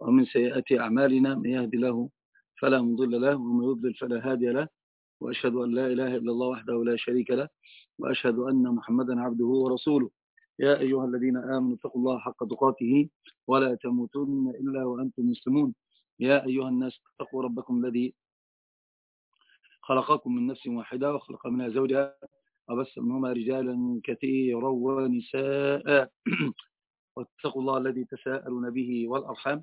ومن سيئات أعمالنا من يهدي له فلا مضل له ومن يضلل فلا هادي له وأشهد أن لا إله إلا الله وحده لا شريك له وأشهد أن محمدا عبده ورسوله. يا أيها الذين آمنوا اتقوا الله حق تقاته ولا تموتن إلا وأنتم مسلمون. يا أيها الناس اتقوا ربكم الذي خلقكم من نفس واحدة وخلق منها زوجها وبس منهما رجالا كثيرا ونساء. واتقوا الله الذي تساءلون به والأرحام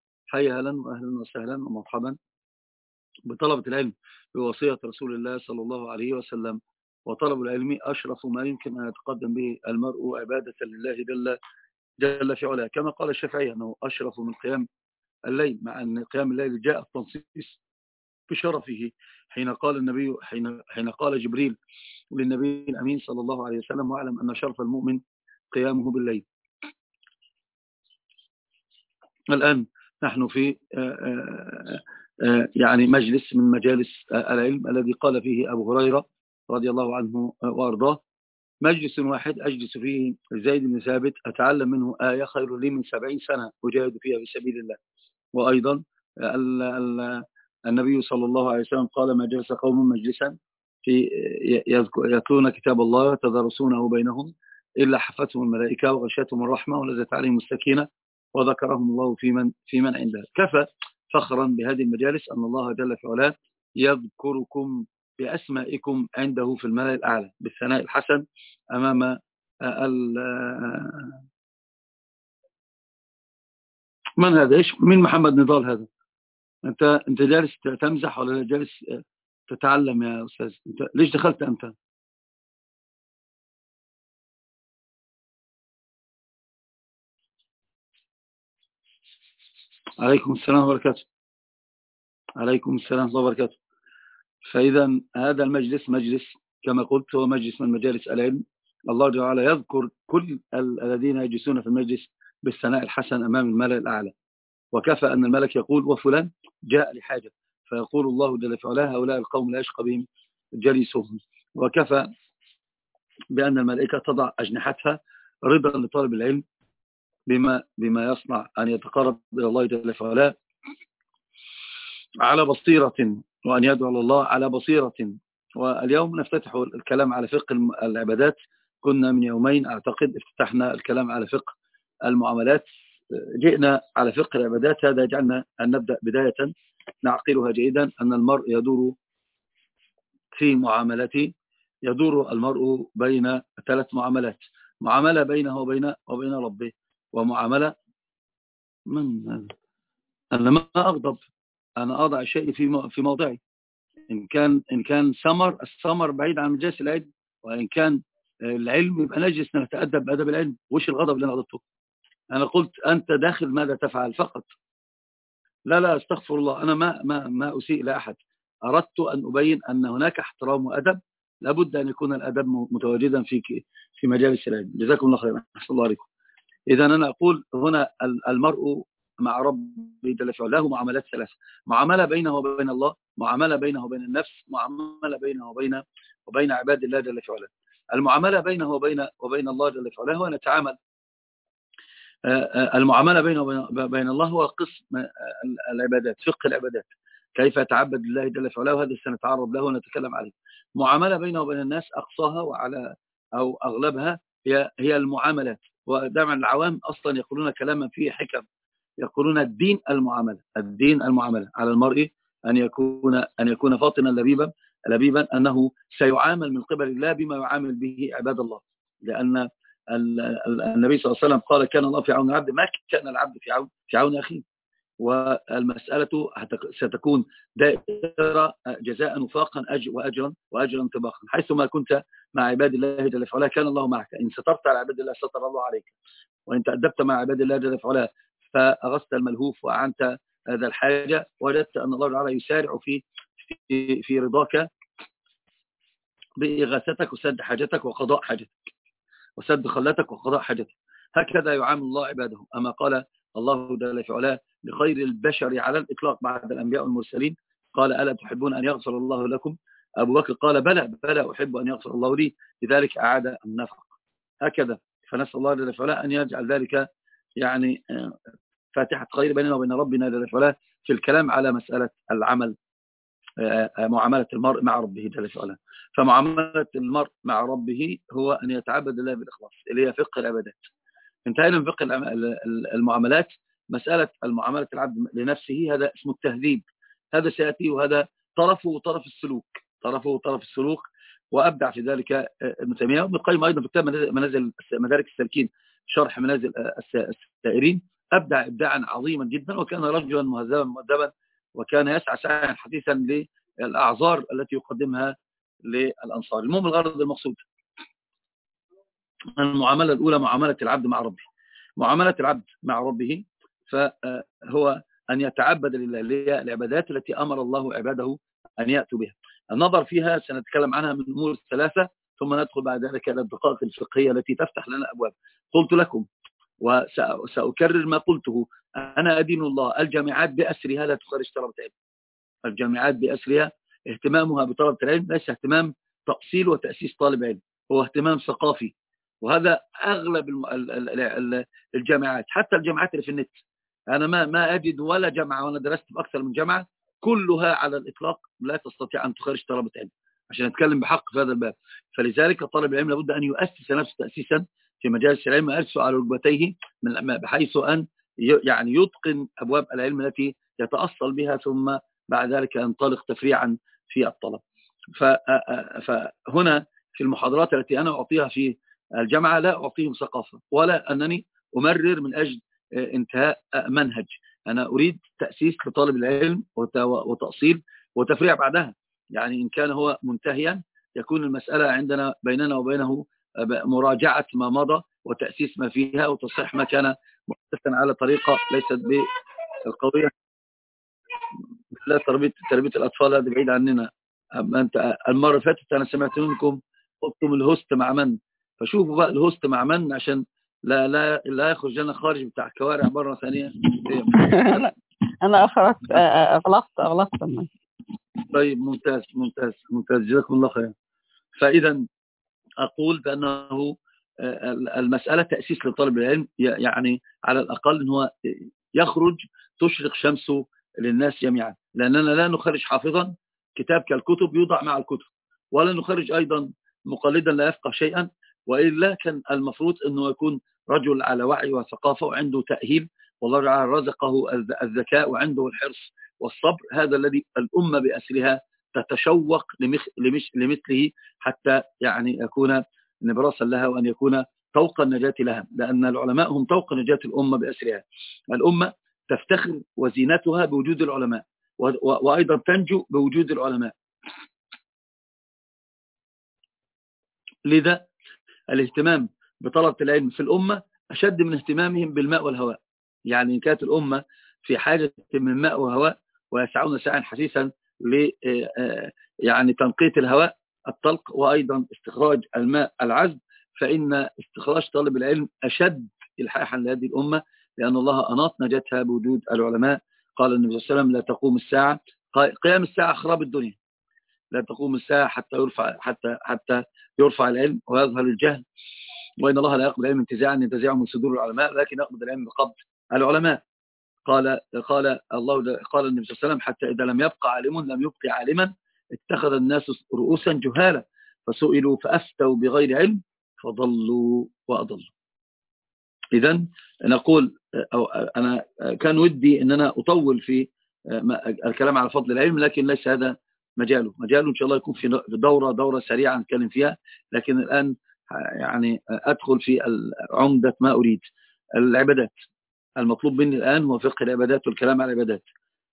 حيا أهلا وأهلا وسهلا ومرحبا بطلبة العلم بوصية رسول الله صلى الله عليه وسلم. وطلب العلم أشرف ما يمكن أن يتقدم به المرء عبادة لله جل, جل في علاه. كما قال الشافعي أنه أشرف من قيام الليل مع أن قيام الليل جاء التنصيص بشرفه. حين قال النبي حين, حين قال جبريل للنبي الأمين صلى الله عليه وسلم واعلم أن شرف المؤمن قيامه بالليل. الآن نحن في آه، آه، آه، يعني مجلس من مجالس العلم الذي قال فيه أبو هريرة رضي الله عنه وأرضاه. مجلس واحد أجلس فيه زيد بن ثابت أتعلم منه آية خير لي من سبعين سنة أجاهد فيها في سبيل الله. وأيضا النبي صلى الله عليه وسلم قال ما جلس قوم مجلسا في يتلون كتاب الله وتدرسونه بينهم إلا حفتهم الملائكة وغشتهم الرحمة ونزلت عليهم السكينة وذكرهم الله في من, في من عنده. كفى فخرا بهذه المجالس أن الله جل في علاه يذكركم بأسمائكم عنده في الملأ الأعلى بالثناء الحسن أمام من هذا؟ إيش؟ من محمد نضال هذا؟ انت أنت جالس تمزح ولا جالس تتعلم يا أستاذ؟ انت ليش دخلت أنت؟ عليكم السلام وبركاته. عليكم السلام وبركاته. فإذا هذا المجلس مجلس كما قلت هو مجلس من مجالس العلم. الله وعلا يذكر كل الذين يجلسون في المجلس بالثناء الحسن أمام الملأ الأعلى. وكفى أن الملك يقول وفلان جاء لحاجة. فيقول الله جل في علاه هؤلاء القوم لا يشقى بهم جليسهم. وكفى بأن الملائكة تضع أجنحتها رضا لطالب العلم. بما, بما يصنع أن يتقرب إلى الله جل في علاه على بصيرة وأن يدعو الله على بصيرة. واليوم نفتتح الكلام على فقه العبادات. كنا من يومين أعتقد افتتحنا الكلام على فقه المعاملات. جئنا على فقه العبادات. هذا يجعلنا أن نبدأ بداية. نعقلها جيدا أن المرء يدور في معاملته يدور المرء بين ثلاث معاملات. معاملة بينه وبين وبين ربه. ومعاملة من أنا ما أغضب أنا أضع شيء في في موضعي. إن كان إن كان ثمر الثمر بعيد عن مجلس العلم وإن كان العلم يبقى نجلس نتأدب بأدب العلم وش الغضب اللي أنا غضبته؟ أنا قلت أنت داخل ماذا تفعل فقط؟ لا لا أستغفر الله أنا ما, ما, ما أسيء لأحد أردت أن أبين أن هناك احترام وأدب لابد أن يكون الأدب متواجدا في في مجالس العلم. جزاكم الله خيرا. أحسن الله عليكم. إذا أنا أقول هنا المرء مع ربي جل في له معاملات ثلاثة. معاملة بينه وبين الله معاملة بينه وبين النفس معاملة بينه وبين وبين عباد الله جل في المعاملة بينه وبين وبين الله جل في هو نتعامل المعاملة بينه وبين الله هو قسم العبادات فقه العبادات. كيف يتعبد لله جل وعلا وهذا سنتعرض له ونتكلم عليه. معاملة بينه وبين الناس أقصاها وعلى أو أغلبها هي هي المعاملات. ودائما العوام أصلا يقولون كلاما فيه حكم. يقولون الدين المعاملة الدين المعاملة على المرء أن يكون أن يكون فاطنا لبيبا لبيبا أنه سيعامل من قبل الله بما يعامل به عباد الله. لأن النبي صلى الله عليه وسلم قال كان الله في عون العبد ما كان العبد في عون في عون أخيه. والمسألة ستكون دائرة جزاء وفاقا وأجرا وأجرا طباقا حيثما كنت مع عباد الله جل وعلا كان الله معك. إن سترت على عباد الله ستر الله عليك. وإن تأدبت مع عباد الله جل وعلا فأغصت الملهوف وأعنت هذا الحاجة. وجدت أن الله تعالى يسارع في في, في رضاك بإغاثتك وسد حاجتك وقضاء حاجتك. وسد خلتك وقضاء حاجتك. هكذا يعامل الله عباده. أما قال الله جل في علاه لخير البشر على الإطلاق بعد الأنبياء والمرسلين قال ألا تحبون أن يغفر الله لكم؟ أبو بكر قال بلى بلى أحب أن يغفر الله لي لذلك أعاد النفق. هكذا. فنسأل الله جل في علاه أن يجعل ذلك يعني آه، فاتحة خير بيننا وبين ربنا جل في علاه في الكلام على مسألة العمل آه، آه، معاملة المرء مع ربه جل في علاه فمعاملة المرء مع ربه هو أن يتعبد الله بالإخلاص اللي هي فقه العبادات. انتهينا من فقه المعاملات. مسألة المعاملة العبد لنفسه هذا اسمه التهذيب. هذا سيأتي وهذا طرفه وطرف السلوك. طرفه وطرف السلوك وأبدع في ذلك آه، ابن تيمية. وابن القيم أيضا في كتاب منازل مدارك السالكين شرح منازل السائرين. أبدع إبداعا عظيما جدا وكان رجلا مهذبا مؤدبا وكان يسعى سعيا حديثا للأعذار التي يقدمها للأنصار. المهم الغرض المقصود. المعاملة الأولى معاملة العبد مع ربه. معاملة العبد مع ربه فهو أن يتعبد لله العبادات التي أمر الله عباده أن يأتوا بها. النظر فيها سنتكلم عنها من أمور الثلاثة ثم ندخل بعد ذلك إلى الدقائق الفقهية التي تفتح لنا أبواب. قلت لكم وسأكرر ما قلته أنا أدين الله الجامعات بأسرها لا تخرج طلبة علم. الجامعات بأسرها اهتمامها بطلبة العلم ليس اهتمام تأصيل وتأسيس طالب علم هو اهتمام ثقافي. وهذا أغلب الجامعات حتى الجامعات اللي في النت. أنا ما ما أجد ولا جامعة وأنا درست في أكثر من جامعة كلها على الإطلاق لا تستطيع أن تخرج طلبة علم عشان نتكلم بحق في هذا الباب. فلذلك طالب العلم لابد أن يؤسس نفسه تأسيسا في مجالس العلم أرسل على ركبتيه بحيث أن يعني يتقن أبواب العلم التي يتأصل بها ثم بعد ذلك ينطلق تفريعا في الطلب. فهنا في المحاضرات التي أنا أعطيها في الجامعة لا أعطيهم ثقافة ولا أنني أمرر من أجل انتهاء منهج. أنا أريد تأسيس لطالب العلم وتأصيل وتفريع بعدها. يعني إن كان هو منتهيا يكون المسألة عندنا بيننا وبينه مراجعة ما مضى وتأسيس ما فيها وتصحيح ما كان محدثا على طريقة ليست بالقوية لا تربية تربية الأطفال هذه بعيد عننا. أنت المرة اللي فاتت أنا سمعت منكم قلتم ال host مع من؟ فشوفوا بقى ال host مع من عشان لا لا لا يخرج لنا خارج بتاع الكوارع مرة ثانية. أنا أخرجت أغلقت أغلقت طيب ممتاز ممتاز ممتاز. جزاكم الله خير فإذا أقول بأنه المسألة تأسيس لطالب العلم يعني على الأقل أنه يخرج تشرق شمسه للناس جميعا. لأننا لا نخرج حافظا. كتاب كالكتب يوضع مع الكتب. ولا نخرج أيضا مقلدا لا يفقه شيئا. وإلا كان المفروض أنه يكون رجل على وعي وثقافة وعنده تأهيل والله تعالى رزقه الذكاء وعنده الحرص والصبر هذا الذي الأمة بأسرها تتشوق لمثله حتى يعني يكون نبراسا لها وأن يكون طوق النجاة لها لأن العلماء هم طوق نجاة الأمة بأسرها. الأمة تفتخر وزينتها بوجود العلماء وأيضا تنجو بوجود العلماء. لذا الاهتمام بطلبة العلم في الأمة أشد من اهتمامهم بالماء والهواء. يعني إن كانت الأمة في حاجة من ماء وهواء ويسعون سعيا حسيسا ل آه، يعني تنقية الهواء الطلق وأيضا استخراج الماء العذب فإن استخراج طالب العلم أشد إلحاحا لهذه الأمة لأن الله أناط نجاتها بوجود العلماء. قال النبي صلى الله عليه وسلم لا تقوم الساعة قيام الساعة خراب الدنيا. لا تقوم الساعة حتى يرفع حتى حتى يرفع العلم ويظهر الجهل. وإن الله لا يقبل العلم انتزاعا ينتزعه من صدور العلماء لكن يقبل العلم بقبض العلماء. قال قال الله قال النبي صلى الله عليه وسلم حتى إذا لم يبقى عالم لم يبقي عالما اتخذ الناس رؤوسا جهالا. فسئلوا فأفتوا بغير علم فضلوا وأضلوا. إذا نقول أو أنا كان ودي أن أنا أطول في الكلام على فضل العلم لكن ليس هذا مجاله. مجاله إن شاء الله يكون في دورة دورة سريعة نتكلم فيها لكن الآن يعني أدخل في عمدة ما أريد. العبادات. المطلوب مني الآن هو فقه العبادات والكلام على العبادات.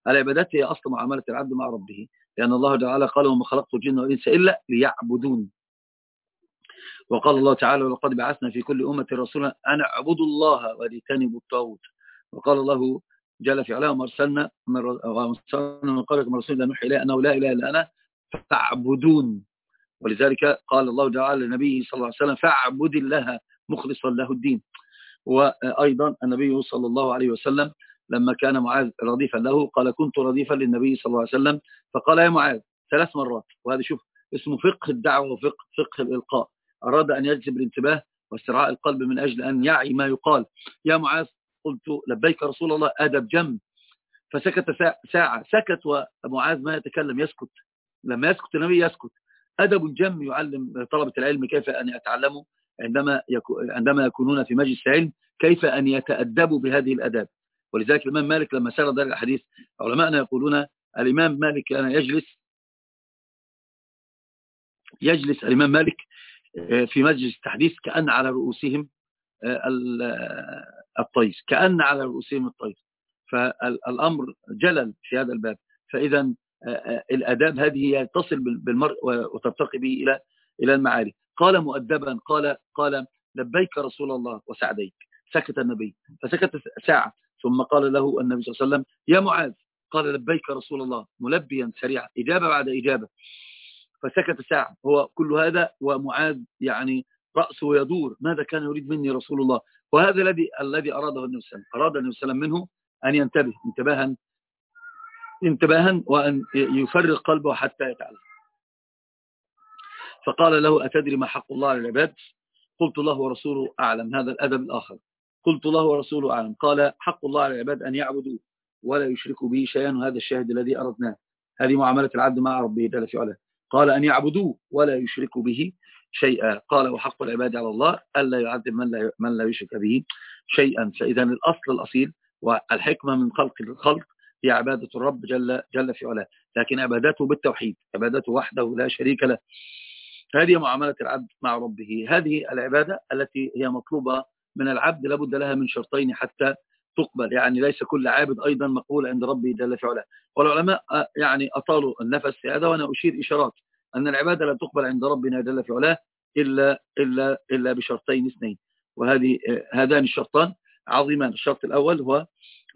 العبادات هي أصل معاملة العبد مع ربه. لأن الله تعالى قال وما خلقت الجن والإنس إلا ليعبدون وقال الله تعالى ولقد بعثنا في كل أمة رسولا أنا أعبد الله واجتنبوا الطاغوت وقال الله جل في علاه وما أرسلنا من قبلك من رسول لا نوحي إليه أنه لا إله إلا أنا فاعبدون ولذلك قال الله تعالى لنبيه صلى الله عليه وسلم فاعبد الله مخلصا له الدين. وأيضا النبي صلى الله عليه وسلم لما كان معاذ رديفا له قال كنت رديفا للنبي صلى الله عليه وسلم. فقال يا معاذ ثلاث مرات وهذا شوف اسمه فقه الدعوة وفقه فقه الإلقاء. أراد أن يجذب الانتباه واسترعاء القلب من أجل أن يعي ما يقال. يا معاذ قلت لبيك رسول الله أدب جم. فسكت ساعة سكت ومعاذ ما يتكلم يسكت. لما يسكت النبي يسكت. أدب جم يعلم طلبة العلم كيف أن يتعلموا عندما عندما يكونون في مجلس علم كيف أن يتأدبوا بهذه الأداب. ولذلك الإمام مالك لما سرد ذلك الحديث علماءنا يقولون الإمام مالك كان يجلس يجلس الإمام مالك آه، في مجلس التحديث كأن على رؤوسهم آه، الطير كأن على رؤوسهم الطير. فالأمر جلل في هذا الباب. فإذا آه، الأداب هذه تصل بالمرء وترتقي به إلى إلى المعالي. قال مؤدبا قال قال لبيك رسول الله وسعديك. سكت النبي. فسكت ساعة. ثم قال له النبي صلى الله عليه وسلم يا معاذ. قال لبيك رسول الله ملبيا سريعا. إجابة بعد إجابة. فسكت ساعة. هو كل هذا ومعاذ يعني رأسه يدور ماذا كان يريد مني رسول الله؟ وهذا الذي الذي أراده النبي صلى الله عليه وسلم. أراد النبي صلى الله عليه وسلم منه أن ينتبه انتباها انتباها وأن يفرغ قلبه حتى يتعلم. فقال له أتدري ما حق الله على العباد؟ قلت الله ورسوله أعلم. هذا الأدب الآخر. قلت الله ورسوله أعلم. قال حق الله على العباد أن يعبدوا ولا يشركوا به شيئا وهذا الشاهد الذي أردناه. هذه معاملة العبد مع ربه جل في علاه. قال أن يعبدوا ولا يشركوا به شيئا. قال وحق العباد على الله ألا يعذب من لا, من لا يشرك به شيئا. فإذا الأصل الأصيل والحكمة من خلق الخلق هي عبادة الرب جل, جل في علاه. لكن عبادته بالتوحيد عبادته وحده لا شريك له. هذه معاملة العبد مع ربه. هذه العبادة التي هي مطلوبة من العبد لابد لها من شرطين حتى تقبل. يعني ليس كل عابد أيضا مقبول عند ربه جل في علاه. والعلماء يعني أطالوا النفس في هذا وأنا أشير إشارات أن العبادة لا تقبل عند ربنا جل في علاه إلا, إلا, إلا بشرطين اثنين. وهذه هذان الشرطان عظيمان. الشرط الأول هو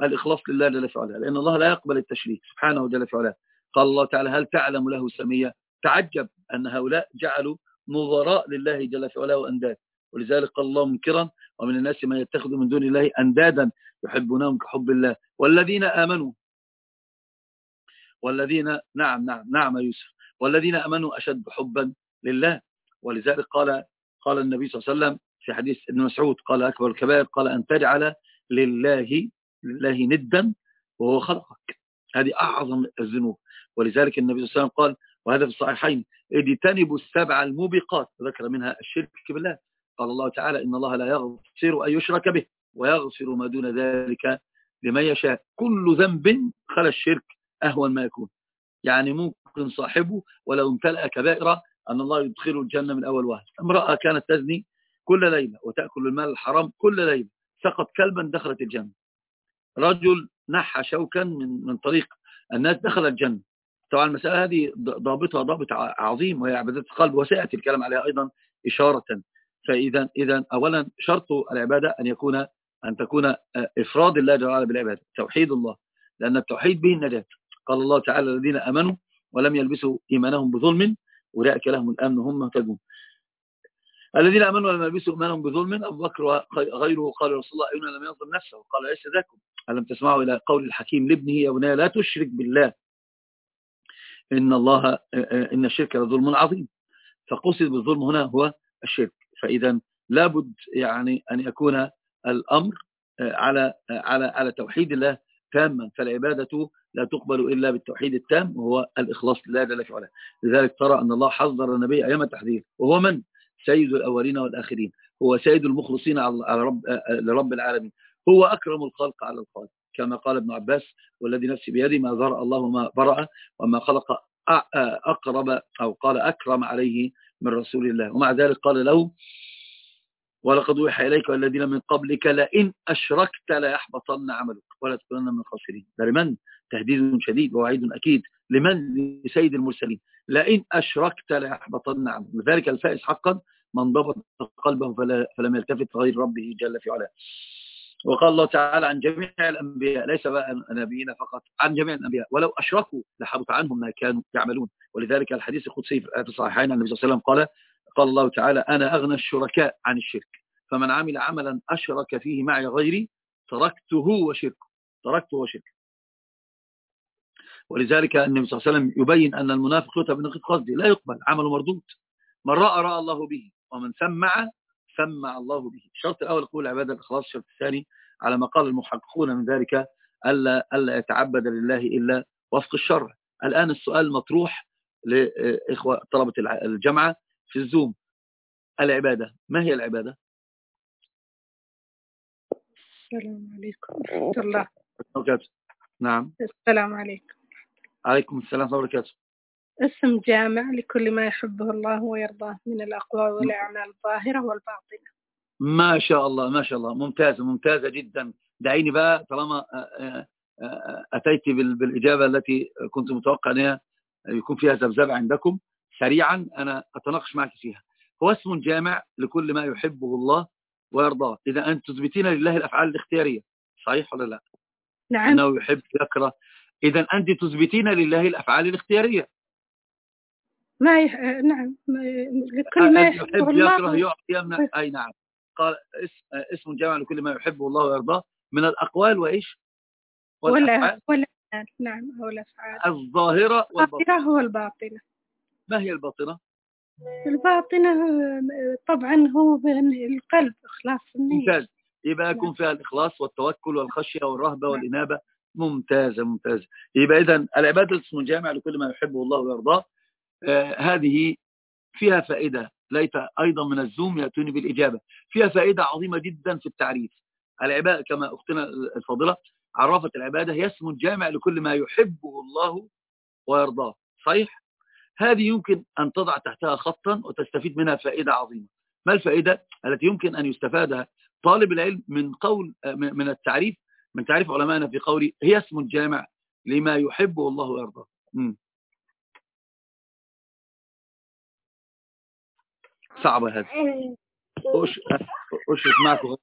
الإخلاص لله جل في علاه لأن الله لا يقبل التشريك سبحانه جل في علاه قال الله تعالى هل تعلم له سمية تعجب أن هؤلاء جعلوا نظراء لله جل في علاه وأنداد. ولذلك قال الله منكرا ومن الناس من يتخذ من دون الله أندادا يحبونهم كحب الله. والذين آمنوا والذين نعم نعم نعم يوسف. والذين آمنوا أشد حبا لله. ولذلك قال قال النبي صلى الله عليه وسلم في حديث ابن مسعود قال أكبر الكبائر. قال أن تجعل لله لله ندا وهو خلقك. هذه أعظم الذنوب. ولذلك النبي صلى الله عليه وسلم قال وهذا في الصحيحين اجتنبوا السبع الموبقات. ذكر منها الشرك بالله. قال الله تعالى إن الله لا يغفر أن يشرك به ويغفر ما دون ذلك لمن يشاء. كل ذنب خلى الشرك أهون ما يكون. يعني ممكن صاحبه ولو امتلأ كبائرة أن الله يدخله الجنة من أول واحد. امرأة كانت تزني كل ليلة وتأكل المال الحرام كل ليلة. سقط كلبا دخلت الجنة. رجل نحى شوكا من من طريق الناس دخل الجنة. طبعا المسألة هذه ضابطها ضابط عظيم وهي عبادة القلب وسيأتي الكلام عليها أيضا إشارة. فإذا إذا أولا شرط العبادة أن يكون أن تكون آه، إفراد الله جل وعلا بالعبادة. توحيد الله. لأن التوحيد به النجاة. قال الله تعالى الذين أمنوا ولم يلبسوا إيمانهم بظلم أولئك لهم الأمن هم مهتدون. الذين أمنوا ولم يلبسوا إيمانهم بظلم أبو بكر وغيره قال رسول الله أينا لم يظلم نفسه. قال ليس ذاكم؟ ألم تسمعوا إلى قول الحكيم لابنه يا بني لا تشرك بالله. إن الله إن الشرك لظلم عظيم. فقصد بالظلم هنا هو الشرك. فإذا لابد يعني أن يكون الأمر آه، على على على توحيد الله تاما. فالعبادة لا تقبل إلا بالتوحيد التام وهو الإخلاص لله جل في علاه لذلك ترى أن الله حذر النبي أيام التحذير وهو من؟ سيد الأولين والآخرين. هو سيد المخلصين على رب لرب العالمين. هو أكرم الخلق على الخالق. كما قال ابن عباس والذي نفسي بيدي ما ذرأ الله ما برأ وما خلق أقرب أو قال أكرم عليه من رسول الله. ومع ذلك قال له ولقد وحى إليك والذين من قبلك لئن أشركت ليحبطن عملك ولا تكونن من الخاسرين. ده لمن؟ تهديد شديد ووعيد أكيد. لمن؟ لسيد المرسلين. لئن أشركت ليحبطن عملك. لذلك الفائز حقا من ضبط قلبه فلم يلتفت غير ربه جل في علاه. وقال الله تعالى عن جميع الأنبياء ليس بقى نبينا فقط عن جميع الأنبياء. ولو أشركوا لحبط عنهم ما كانوا يعملون. ولذلك الحديث القدسي في الصحيحين النبي صلى الله عليه وسلم قال قال الله تعالى أنا أغنى الشركاء عن الشرك. فمن عمل عملا أشرك فيه معي غيري تركته وشركه. تركته وشركه. ولذلك النبي صلى الله عليه وسلم يبين أن المنافق يتب من قصده لا يقبل عمله مردود. من رأى رأى الله به. ومن سمع سمع الله به. الشرط الأول قول عبادة الإخلاص الشرط الثاني على ما قال المحققون من ذلك ألا, ألا يتعبد لله إلا وفق الشرع. الآن السؤال مطروح لإخوة طلبة الجامعة. في الزوم. العبادة. ما هي العبادة؟ السلام عليكم ورحمة الله. وبركاته. نعم. السلام عليكم. عليكم السلام ورحمة الله وبركاته. اسم جامع لكل ما يحبه الله ويرضاه من الأقوال والأعمال الظاهرة والباطنة. ما شاء الله ما شاء الله. ممتازة ممتازة جدا. دعيني بقى طالما أتيت بالإجابة التي كنت متوقع أنها يكون فيها ذبذبة عندكم. سريعا أنا أتناقش معك فيها. هو اسم جامع لكل ما يحبه الله ويرضاه. إذا أنت تثبتين لله الأفعال الاختيارية صحيح ولا لا؟ نعم. أنه يحب يكره إذا أنت تثبتين لله الأفعال الاختيارية. ما يح... نعم. لكل ما يحبه يحب الله يكره يعطي يمنع أي نعم. قال اسم, اسم جامع لكل ما يحبه الله ويرضاه. من الأقوال وإيش؟ ولا ولا نعم والأفعال الظاهرة والباطنة. الظاهرة والباطنة ما هي الباطنة؟ الباطنة طبعا هو بين القلب إخلاص النية. ممتاز. يبقى يكون فيها الإخلاص والتوكل والخشية والرهبة والإنابة. ممتازة ممتازة يبقى إذا العبادة اسم جامع لكل ما يحبه الله ويرضاه. آه هذه فيها فائدة. ليت أيضا من الزوم يأتوني بالإجابة. فيها فائدة عظيمة جدا في التعريف. العبادة كما أختنا الفاضلة عرفت العبادة هي اسم جامع لكل ما يحبه الله ويرضاه. صحيح؟ هذه يمكن أن تضع تحتها خطا وتستفيد منها فائدة عظيمة. ما الفائدة؟ التي يمكن أن يستفادها طالب العلم من قول من التعريف من تعريف علمائنا في قولي هي اسم جامع لما يحبه الله ويرضاه. صعبة هذه. أشرك معكم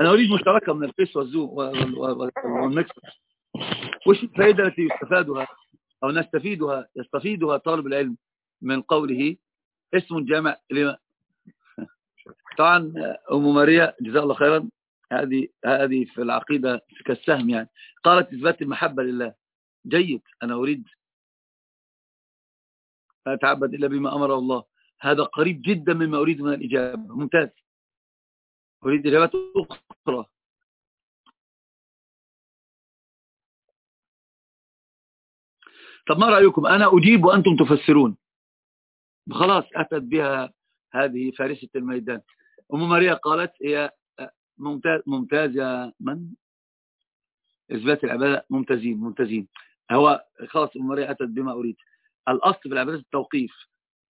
أنا أريد مشتركة من الفيس والزوم والمكس وش الفائدة التي يستفادها أو نستفيدها يستفيدها طالب العلم من قوله اسم جامع لما طبعا أم ماريا جزاها الله خيرا. هذه هذه في العقيدة كالسهم يعني. قالت إثبات المحبة لله. جيد. أنا أريد أتعبد إلا بما أمر الله. هذا قريب جدا مما أريد من الإجابة. ممتاز. أريد إجابات أخرى طب ما رأيكم؟ أنا أجيب وأنتم تفسرون. خلاص أتت بها هذه فارسة الميدان. أم ماريا قالت هي ممتاز, ممتاز يا من؟ إثبات العبادة ممتازين ممتازين. هو خلاص أم ماريا أتت بما أريد. الأصل في العبادة التوقيف.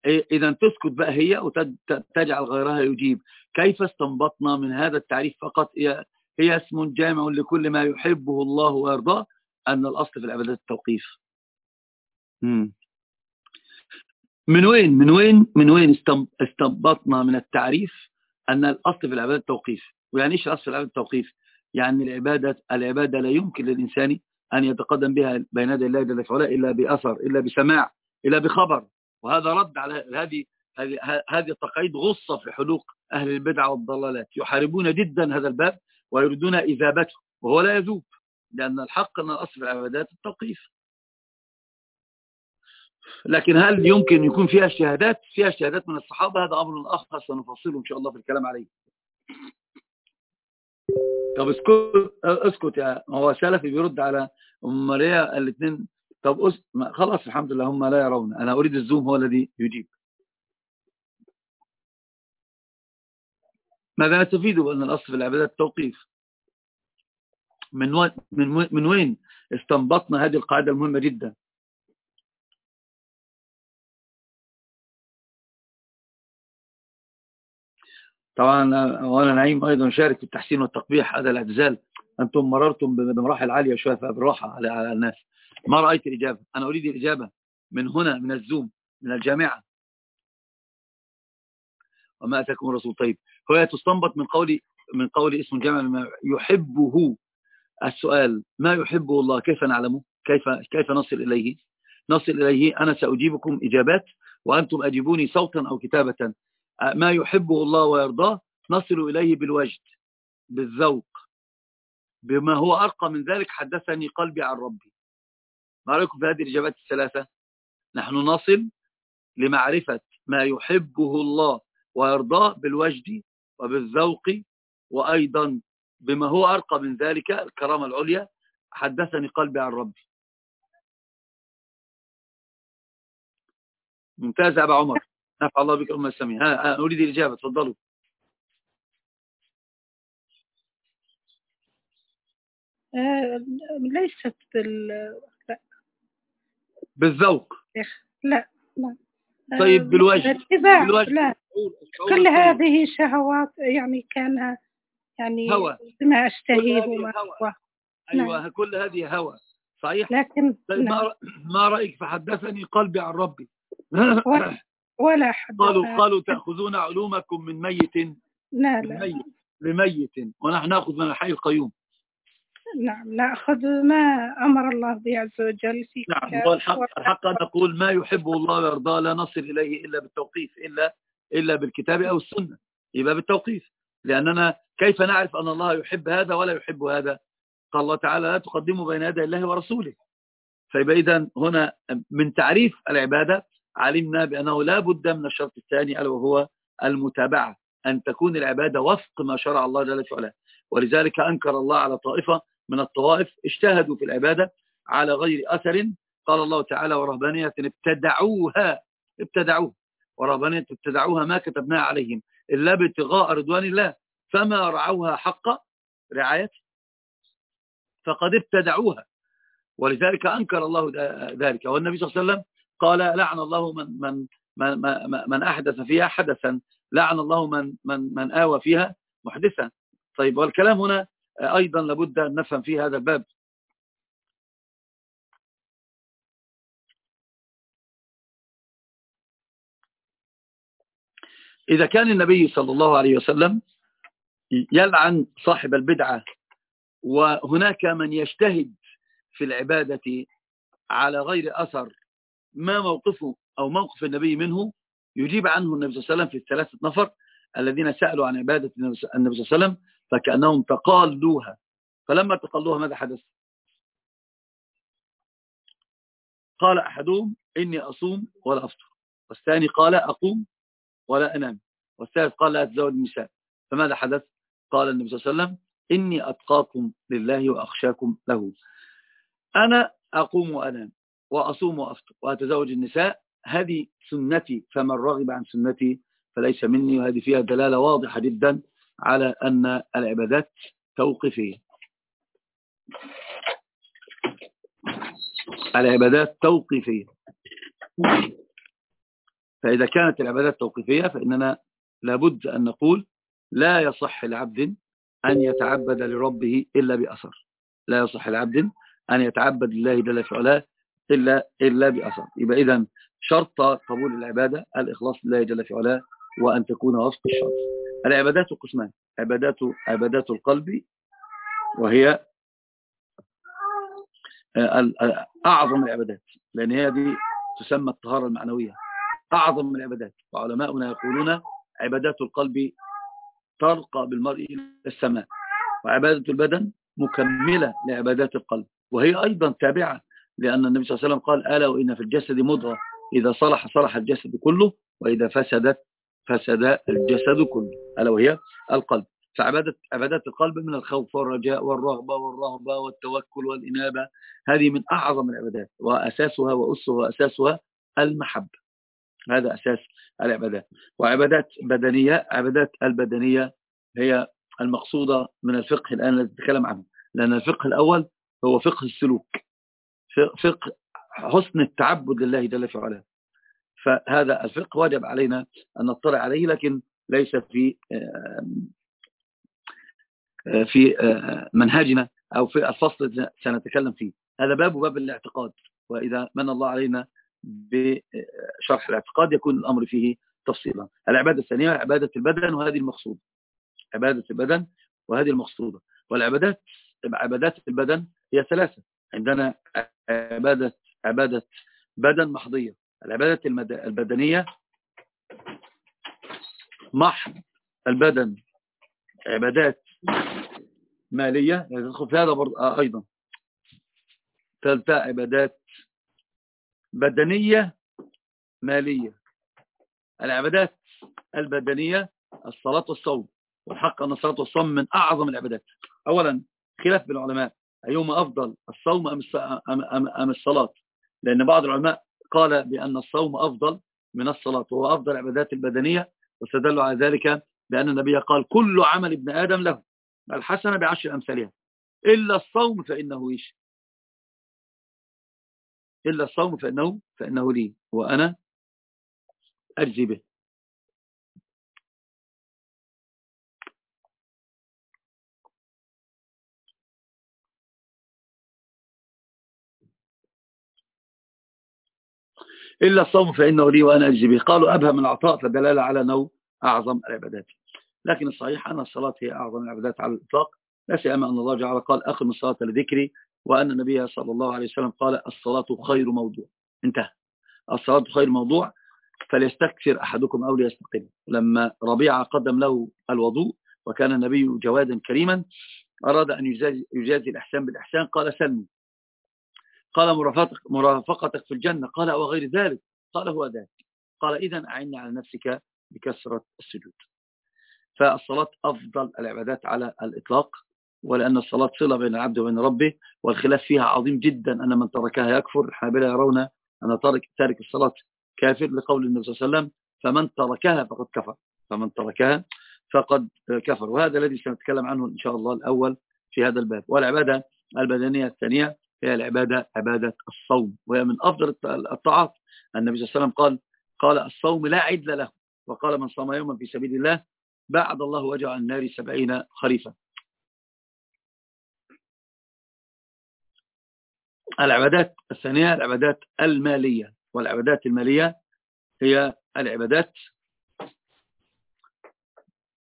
إذا تسكت بقى هي وتجعل غيرها يجيب. كيف استنبطنا من هذا التعريف فقط؟ هي, اسم جامع لكل ما يحبه الله ويرضاه أن الأصل في العبادات التوقيف. من وين من وين من وين استنبطنا من التعريف أن الأصل في العبادة التوقيف؟ ويعني إيش الأصل في العبادة التوقيف؟ يعني العبادة العبادة لا يمكن للإنسان أن يتقدم بها بين يدي الله جل وعلا إلا بأثر إلا بسماع إلا بخبر. وهذا رد على هذه هذه التقاعيد غصة في حلوق أهل البدع والضلالات. يحاربون جدا هذا الباب ويريدون إذابته وهو لا يذوب لأن الحق أن الأصل في العبادات التوقيف. لكن هل يمكن يكون فيها شهادات؟ فيها شهادات من الصحابة؟ هذا أمر آخر سنفصله إن شاء الله في الكلام عليه. طب اسكت اسكت يا هو سلفي بيرد على أم ماريا الاثنين طب أس... خلاص الحمد لله هم لا يرون. أنا أريد الزوم هو الذي يجيب. ماذا نستفيد بأن الأصل في العبادات التوقيف من و... من و... من وين استنبطنا هذه القاعدة المهمة جدا؟ طبعا وأنا نعيم أيضا شارك في التحسين والتقبيح هذا الاعتزال أنتم مررتم بمراحل عالية شوية بالراحه على الناس. ما رأيت الإجابة؟ أنا أريد الإجابة من هنا من الزوم من الجامعة. وما أتاكم الرسول؟ طيب هو تستنبط من قول من قول اسم جامع يحبه. السؤال ما يحبه الله؟ كيف نعلمه؟ كيف كيف نصل إليه؟ نصل إليه أنا سأجيبكم إجابات وأنتم أجيبوني صوتا أو كتابة. ما يحبه الله ويرضاه؟ نصل إليه بالوجد بالذوق بما هو أرقى من ذلك حدثني قلبي عن ربي. ما رأيكم في هذه الإجابات الثلاثة؟ نحن نصل لمعرفة ما يحبه الله ويرضاه بالوجد وبالذوق وأيضا بما هو أرقى من ذلك الكرامة العليا. حدثني قلبي عن ربي. ممتاز أبا عمر. نفع الله بك أم السميع ها أريد الإجابة تفضلوا. آه، ليست بالذوق. لا لا. طيب آه، بالوجه. بالوجه. لا. كل هذه شهوات يعني كان يعني هوى. ما هذه وما هوى. أهواه. أيوة كل هذه هوى. صحيح؟ لكن طيب لا ما, رأيك؟ فحدثني قلبي عن ربي. ولا- ولا حد. قالوا قالوا تأخذون علومكم من ميت؟ لا لا. ميت. لميت. ونحن نأخذ من الحي القيوم. نعم نأخذ ما أمر الله به عز وجل في نعم هو الحق الحق أن نقول ما يحبه الله ويرضاه لا نصل إليه إلا بالتوقيف إلا إلا بالكتاب أو السنة. يبقى بالتوقيف. لأننا كيف نعرف أن الله يحب هذا ولا يحب هذا؟ قال الله تعالى لا تقدموا بين يدي الله ورسوله. فيبقى إذن هنا من تعريف العبادة علمنا بأنه لا بد من الشرط الثاني ألا وهو المتابعة. أن تكون العبادة وفق ما شرع الله جل وعلا. ولذلك أنكر الله على طائفة من الطوائف اجتهدوا في العبادة على غير أثر. قال الله تعالى ورهبانية ابتدعوها ابتدعوها. ورهبانية ابتدعوها ما كتبناها عليهم إلا ابتغاء رضوان الله. فما رعوها حق رعاية فقد ابتدعوها. ولذلك أنكر الله ذلك. والنبي صلى الله عليه وسلم قال لعن الله من من من, من, أحدث فيها حدثا. لعن الله من من من آوى فيها محدثا. طيب والكلام هنا أيضا لابد أن نفهم فيه هذا الباب. إذا كان النبي صلى الله عليه وسلم يلعن صاحب البدعة وهناك من يجتهد في العبادة على غير أثر ما موقفه أو موقف النبي منه يجيب عنه النبي صلى الله عليه وسلم في الثلاثة نفر الذين سألوا عن عبادة النبي صلى الله عليه وسلم فكأنهم تقالوها فلما تقالوها ماذا حدث؟ قال أحدهم إني أصوم ولا أفطر. والثاني قال أقوم ولا أنام. والثالث قال لا أتزوج النساء فماذا حدث؟ قال النبي صلى الله عليه وسلم إني أتقاكم لله وأخشاكم له. أنا أقوم وأنام وأصوم وأفطر وأتزوج النساء. هذه سنتي فمن رغب عن سنتي فليس مني. وهذه فيها دلالة واضحة جدا على أن العبادات توقيفية العبادات توقيفية فإذا كانت العبادات توقيفية فإننا لابد أن نقول لا يصح لعبد أن يتعبد لربه إلا بأثر. لا يصح لعبد أن يتعبد لله جل وعلا إلا, إلا بأثر. يبقى إذا شرط قبول العبادة الإخلاص لله جل وعلا وأن تكون وفق الشرط. العبادات قسمان. عبادات عبادات القلب وهي أعظم العبادات. لأن هي دي تسمى الطهارة المعنوية. أعظم العبادات. وعلماؤنا يقولون عبادات القلب ترقى بالمرء إلى السماء. وعبادة البدن مكملة لعبادات القلب. وهي أيضا تابعة. لأن النبي صلى الله عليه وسلم قال ألا وإن في الجسد مضغة. إذا صلح صلح الجسد كله وإذا فسدت فسد الجسد كله ألا وهي القلب. فعبادة عبادات القلب من الخوف والرجاء والرغبة والرهبة والتوكل والإنابة هذه من أعظم العبادات وأساسها وأسها وأساسها المحبة هذا أساس العبادات. وعبادات بدنية عبادات البدنية هي المقصودة من الفقه الآن الذي نتكلم عنه. لأن الفقه الأول هو فقه السلوك فقه حسن التعبد لله جل وعلا. فهذا الفقه واجب علينا أن نطلع عليه لكن ليس في في منهجنا أو في الفصل سنتكلم فيه. هذا باب باب الاعتقاد وإذا من الله علينا بشرح الاعتقاد يكون الأمر فيه تفصيلا. العبادة الثانية عبادة البدن وهذه المقصودة. عبادة البدن وهذه المقصودة. والعبادات عبادات البدن هي ثلاثة. عندنا عبادة عبادة بدن محضية. العبادة البدنية محض البدن عبادات مالية تدخل في هذا آه، أيضا. ثالثة عبادات بدنية مالية. العبادات البدنية الصلاة والصوم والحق أن الصلاة والصوم من أعظم العبادات. أولا خلاف بين العلماء أيهما أفضل الصوم أم الصلاة؟ لأن بعض العلماء قال بأن الصوم أفضل من الصلاة وهو أفضل العبادات البدنية واستدلوا على ذلك بأن النبي قال كل عمل ابن آدم له الحسنة بعشر أمثالها. إلا الصوم فإنه إيش؟ إلا الصوم فإنه, فإنه لي وأنا أجزي به. إلا الصوم فإنه لي وأنا أجزي به. قالوا أبهم العطاء فدلالة على أنه أعظم العبادات. لكن الصحيح أن الصلاة هي أعظم العبادات على الإطلاق. لا سيما أن الله جعل قال أخذ الصلاة لذكري وأن النبي صلى الله عليه وسلم قال الصلاة خير موضوع. انتهى. الصلاة خير موضوع فليستكثر أحدكم أو ليستقل. لما ربيعة قدم له الوضوء وكان النبي جوادا كريما أراد أن يجازي, يجازي الإحسان بالإحسان قال سلمي قال مرافقتك, مرافقتك في الجنة. قال وغير ذلك؟ قال هو ذلك قال إذا أعني على نفسك بكثرة السجود. فالصلاة أفضل العبادات على الإطلاق ولأن الصلاة صلة بين العبد وبين ربه والخلاف فيها عظيم جدا أن من تركها يكفر. الحنابلة يرون أن تارك, تارك الصلاة كافر لقول النبي صلى الله عليه وسلم فمن تركها فقد كفر. فمن تركها فقد كفر. وهذا الذي سنتكلم عنه إن شاء الله الأول في هذا الباب. والعبادة البدنية الثانية هي العبادة عبادة الصوم. وهي من أفضل الطاعات. النبي صلى الله عليه وسلم قال قال الصوم لا عدل له. وقال من صام يوما في سبيل الله بعد الله وجه عن النار سبعين خريفا. العبادات الثانية العبادات المالية. والعبادات المالية هي العبادات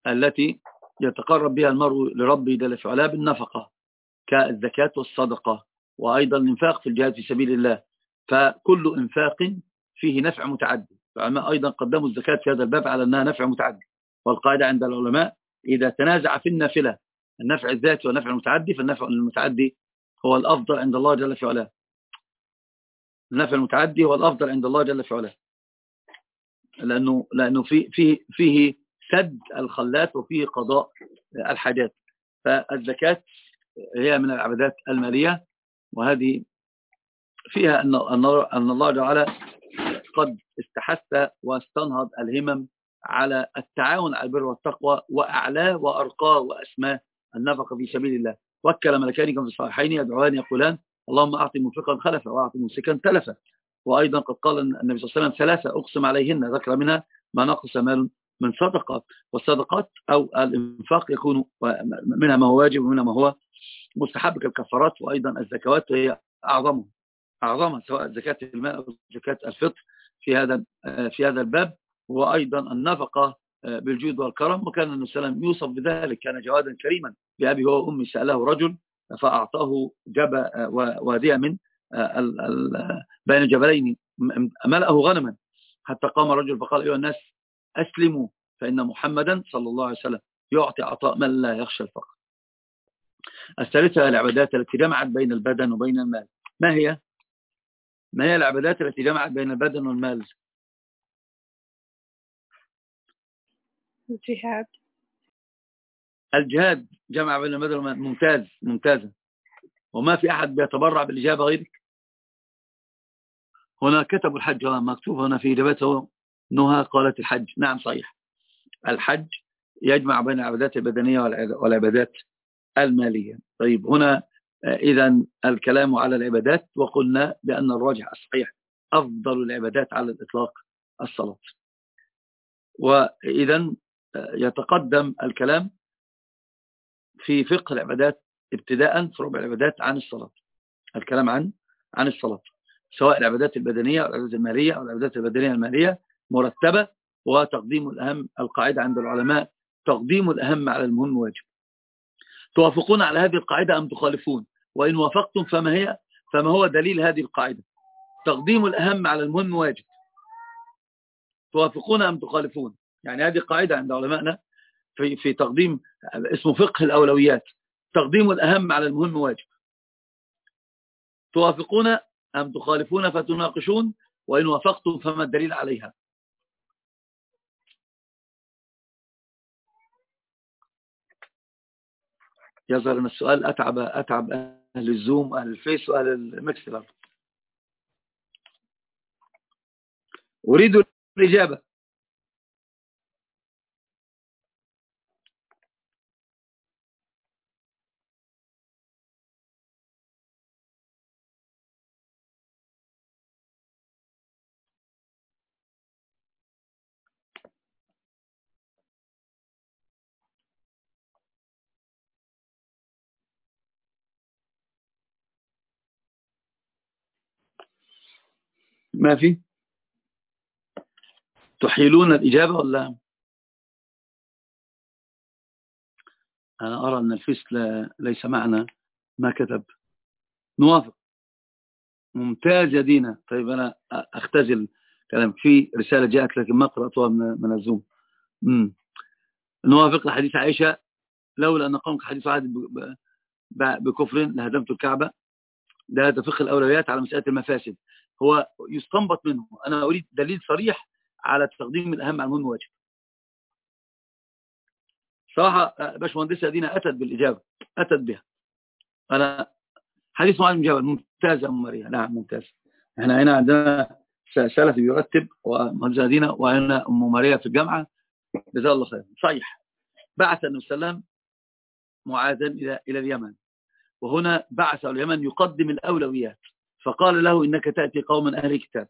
التي يتقرب بها المرء لربه جل في بالنفقة كالزكاة والصدقة. وأيضا الإنفاق في الجهاد في سبيل الله. فكل إنفاق فيه نفع متعدي العلماء أيضا قدموا الزكاة في هذا الباب على أنها نفع متعدي والقاعدة عند العلماء إذا تنازع في النافلة النفع الذاتي والنفع المتعدي فالنفع المتعدي هو الأفضل عند الله جل في علاه. النفع المتعدي هو الأفضل عند الله جل في علاه. لأنه, لأنه فيه, فيه, فيه سد الخلات وفيه قضاء الحاجات. فالزكاة هي من العبادات المالية. وهذه فيها أن, أن الله جعل قد استحث واستنهض الهمم على التعاون على البر والتقوى وأعلاه وأرقاه وأسماه النفقة في سبيل الله. وكل ملكان كما في الصحيحين يدعوان يقولان اللهم أعطي منفقا خلفا وأعطي ممسكا تلفا وأيضا قد قال النبي صلى الله عليه وسلم ثلاثة أقسم عليهن ذكر منها ما نقص مال من صدقة والصدقات أو الإنفاق يكون منها ما هو واجب ومنها ما هو مستحب كالكفارات وأيضا الزكوات وهي أعظمها أعظمها سواء زكاة المال أو زكاة الفطر في هذا في هذا الباب وأيضا النفقة بالجود والكرم. وكان النبي صلى الله عليه وسلم يوصف بذلك كان جوادا كريما بأبي هو أمي سأله رجل فأعطاه جبا وادية من بين الجبلين ملأه غنما. حتى قام رجل فقال أيها الناس أسلموا فإن محمدا صلى الله عليه وسلم يعطي عطاء من لا يخشى الفقر. الثالثة العبادات التي جمعت بين البدن وبين المال. ما هي؟ ما هي العبادات التي جمعت بين البدن والمال؟ الجهاد. الجهاد جمع بين البدن والمال. ممتاز ممتازة وما في أحد بيتبرع بالإجابة غيرك؟ هنا كتب الحج مكتوب هنا في إجابته نهى قالت الحج. نعم صحيح. الحج يجمع بين العبادات البدنية والعبادات المالية. طيب هنا إذا الكلام على العبادات وقلنا بأن الراجح الصحيح أفضل العبادات على الإطلاق الصلاة. وإذا يتقدم الكلام في فقه العبادات ابتداء في ربع العبادات عن الصلاة. الكلام عن عن الصلاة. سواء العبادات البدنية أو العبادات المالية أو العبادات البدنية المالية مرتبة وتقديم الأهم القاعدة عند العلماء تقديم الأهم على المهم واجب توافقون على هذه القاعدة أم تخالفون؟ وإن وافقتم فما هي؟ فما هو دليل هذه القاعدة؟ تقديم الأهم على المهم واجب. توافقون أم تخالفون؟ يعني هذه قاعدة عند علمائنا في, في تقديم اسمه فقه الأولويات. تقديم الأهم على المهم واجب. توافقون أم تخالفون فتناقشون؟ وإن وافقتم فما الدليل عليها؟ يظهر أن السؤال أتعب, أتعب أهل الزوم أهل الفيس وأهل المكسلر. أريد الإجابة. ما في؟ تحيلون الإجابة ولا؟ أنا أرى أن الفيس ليس معنا. ما كتب؟ نوافق. ممتاز يا دينا. طيب أنا أختزل كلام. في رسالة جاءت لكن ما قرأتها من الزوم. نوافق لحديث عائشة. لولا أن قومك حديث عهد بكفر لهدمت الكعبة. ده فقه الأولويات على مسألة المفاسد. هو يستنبط منه أنا أريد دليل صريح على تقديم الأهم على المهم واجب صراحة باشمهندسة دينا أتت بالإجابة أتت بها. أنا حديث معين جبل ممتازة أم مريم نعم ممتاز. إحنا هنا عندنا سلفي يرتب ومهندسة دينا وهنا أم مريم في الجامعة. جزاه الله خير. صحيح. بعث النبي صلى الله عليه وسلم معاذا إلى اليمن. وهنا بعث اليمن يقدم الأولويات. فقال له إنك تأتي قوما أهل كتاب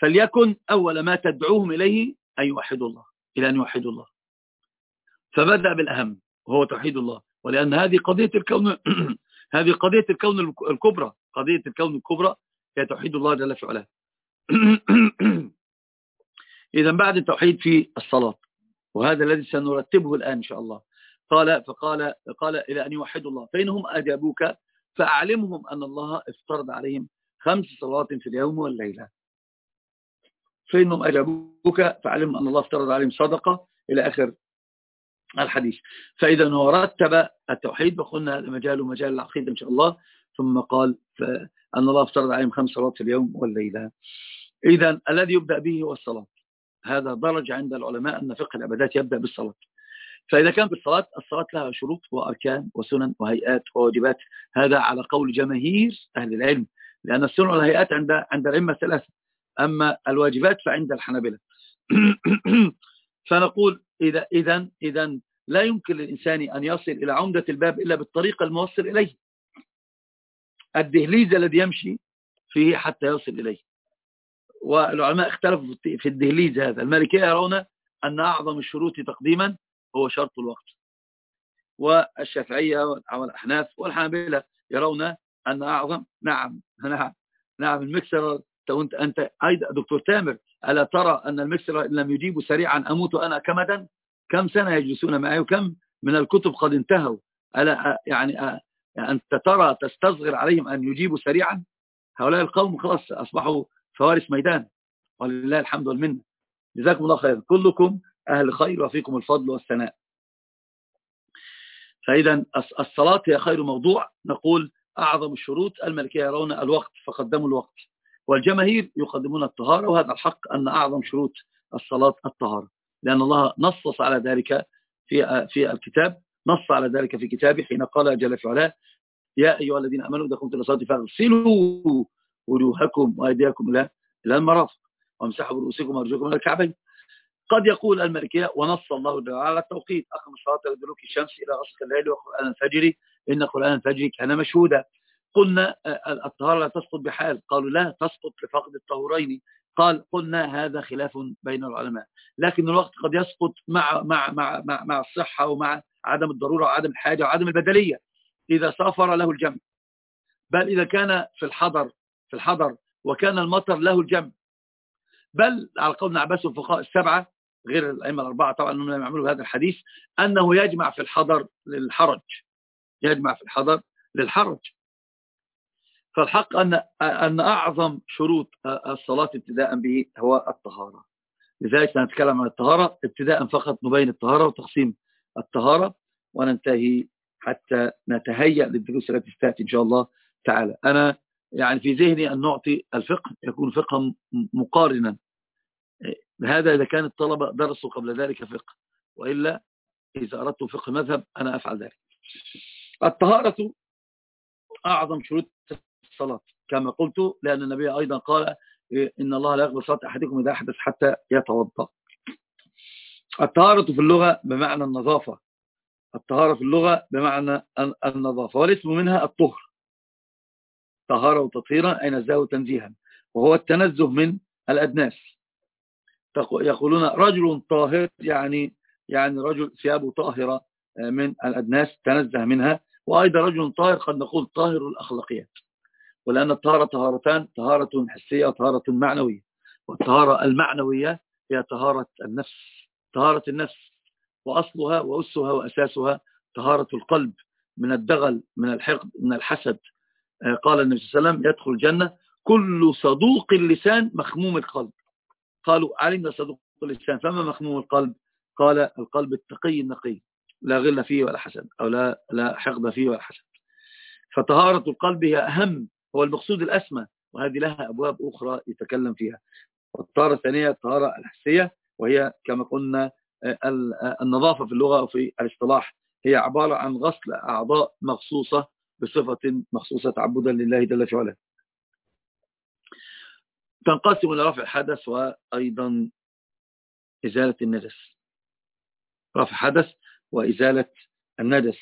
فليكن أول ما تدعوهم إليه أن يوحدوا الله إلى أن يوحدوا الله. فبدأ بالأهم وهو توحيد الله. ولأن هذه قضية الكون هذه قضية الكون الكبرى. قضية الكون الكبرى هي توحيد الله جل في علاه. إذا بعد التوحيد في الصلاة. وهذا الذي سنرتبه الآن إن شاء الله. قال فقال قال إلى أن يوحدوا الله. فإنهم أجابوك فأعلمهم أن الله افترض عليهم خمس صلوات في اليوم والليلة. فإنهم أجابوك فعلم أن الله افترض عليهم صدقة إلى آخر الحديث. فإذا هو رتب التوحيد وقلنا مجال مجال العقيدة إن شاء الله ثم قال أن الله افترض عليهم خمس صلوات في اليوم والليلة. إذا الذي يبدأ به هو الصلاة. هذا درجة عند العلماء أن فقه العبادات يبدأ بالصلاة. فإذا كان بالصلاة الصلاة لها شروط وأركان وسنن وهيئات وواجبات. هذا على قول جماهير أهل العلم. لأن السنن والهيئات عند عند الأئمة الثلاثة أما الواجبات فعند الحنابلة. فنقول إذا إذا إذا لا يمكن للإنسان أن يصل إلى عمدة الباب إلا بالطريقة الموصل إليه. الدهليز الذي يمشي فيه حتى يصل إليه. والعلماء اختلفوا في الدهليز هذا. المالكية يرون أن أعظم الشروط تقديما هو شرط الوقت. والشافعية والأحناف والحنابلة يرون أن أعظم. نعم. نعم. نعم. المكسر أنت أنت أيضا دكتور تامر ألا ترى أن المكسر لم يجيبوا سريعا أموت أنا كمدا؟ كم سنة يجلسون معي وكم من الكتب قد انتهوا؟ ألا يعني أنت ترى تستصغر عليهم أن يجيبوا سريعا؟ هؤلاء القوم خلاص أصبحوا فوارس ميدان. ولله الحمد والمنة. جزاكم الله خير كلكم أهل خير وفيكم الفضل والثناء. فإذا الصلاة هي خير موضوع. نقول أعظم الشروط الملكية يرون الوقت فقدموا الوقت. والجماهير يقدمون الطهارة وهذا الحق أن أعظم شروط الصلاة الطهارة. لأن الله نصص على ذلك في في الكتاب نص على ذلك في كتابه حين قال جل في علاه يا أيها الذين أمنوا إذا قمتم إلى فاغسلوا وجوهكم وأيديكم إلى إلى المرافق وامسحوا برؤوسكم وأرجلكم إلى الكعبين. قد يقول الملكية ونص الله تعالى على التوقيت. أقم الصلاة لدلوك الشمس إلى غسق الليل وقرآن الفجر إن قرآن الفجر كان مشهودا. قلنا الطهارة لا تسقط بحال. قالوا لا تسقط لفقد الطهورين قال قلنا هذا خلاف بين العلماء. لكن الوقت قد يسقط مع مع مع مع, مع الصحة ومع عدم الضرورة وعدم الحاجة وعدم البدلية. إذا سافر له الجمع. بل إذا كان في الحضر في الحضر وكان المطر له الجمع. بل على قول ابن عباس والفقهاء السبعة غير الأئمة الأربعة طبعا أنهم لم يعملوا هذا الحديث أنه يجمع في الحضر للحرج. يجمع في الحضر للحرج. فالحق أن أن أعظم شروط الصلاة ابتداء به هو الطهارة. لذلك سنتكلم عن الطهارة ابتداء فقط نبين الطهارة وتقسيم الطهارة وننتهي حتى نتهيأ للدروس التي ستأتي إن شاء الله تعالى. أنا يعني في ذهني أن نعطي الفقه يكون فقها مقارنا. هذا إذا كان الطلبة درسوا قبل ذلك فقه وإلا إذا أردت فقه مذهب أنا أفعل ذلك. الطهارة أعظم شروط الصلاة كما قلت لأن النبي أيضا قال إن الله لا يقبل صلاة أحدكم إذا أحدث حتى يتوضأ. الطهارة في اللغة بمعنى النظافة. الطهارة في اللغة بمعنى النظافة. والاسم منها الطهر. طهارة وتطهيرا أي نزاه تنزيها. وهو التنزه من الأدناس. يقولون رجل طاهر يعني يعني رجل ثيابه طاهرة آه، من الأدناس تنزه منها. وأيضا رجل طاهر قد نقول طاهر الأخلاقيات. ولأن الطهارة طهارتان طهارة حسية وطهارة معنوية. والطهارة المعنوية هي طهارة النفس طهارة النفس. وأصلها وأسها وأساسها طهارة القلب من الدغل من الحقد من الحسد. آه، قال النبي صلى الله عليه وسلم يدخل الجنة كل صدوق اللسان مخموم القلب. قالوا علمنا صدوق اللسان فما مخموم القلب؟ قال القلب التقي النقي لا غل فيه ولا حسد أو لا, لا حقد فيه ولا حسد. فطهارة القلب هي أهم هو المقصود الأسمى وهذه لها أبواب أخرى يتكلم فيها. والطهارة الثانية الطهارة الحسية وهي كما قلنا آه، آه، النظافة في اللغة وفي الاصطلاح هي عبارة عن غسل أعضاء مخصوصة بصفة مخصوصة تعبدا لله جل في علاه تنقسم إلى رفع الحدث وأيضا إزالة النجس رفع حدث وإزالة النجس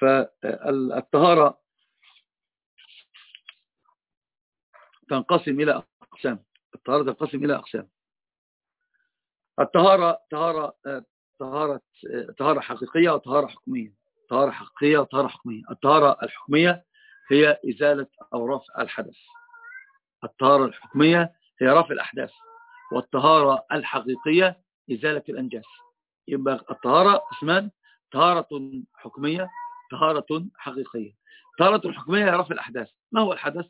فالطهارة تنقسم إلى أقسام. الطهارة تنقسم إلى أقسام. الطهارة طهارة طهارة طهارة حقيقية وطهارة حكمية. طهارة حقيقية وطهارة حكمية. الطهارة الحكمية هي إزالة أو رفع الحدث. الطهارة الحكمية هي رفع الأحداث. والطهارة الحقيقية إزالة الأنجاس. يبقى الطهارة اسمان طهارة حكمية طهارة حقيقية. طهارة الحكمية هي رفع الأحداث. ما هو الحدث؟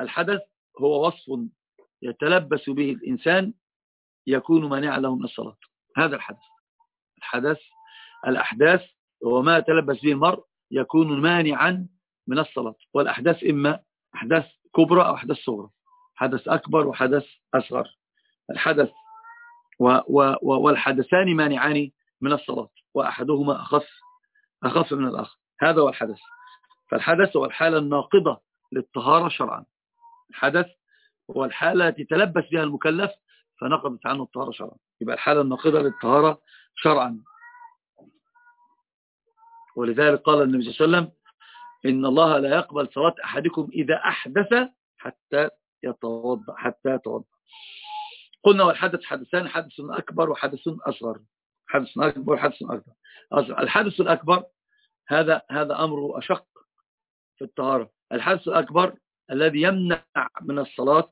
الحدث هو وصف يتلبس به الإنسان يكون مانعا له من الصلاة. هذا الحدث. الحدث الأحداث هو ما يتلبس به المرء يكون مانعا من الصلاة. والأحداث إما أحداث كبرى أو أحداث صغرى. حدث أكبر وحدث أصغر. الحدث و و والحدثان مانعان من الصلاة وأحدهما أخف أخف من الآخر. هذا هو الحدث. فالحدث هو الحالة الناقضة للطهارة شرعا. الحدث هو الحالة التي تلبس بها المكلف فنقضت عنه الطهارة شرعا. يبقى الحالة الناقضة للطهارة شرعا. ولذلك قال النبي صلى الله عليه وسلم إن الله لا يقبل صلاة أحدكم إذا أحدث حتى يتوضأ حتى يتوضأ. قلنا والحدث حدثان حدث أكبر وحدث أصغر. حدث أكبر وحدث أكبر الحدث الأكبر هذا هذا أمره أشق في الطهارة. الحدث الأكبر الذي يمنع من الصلاة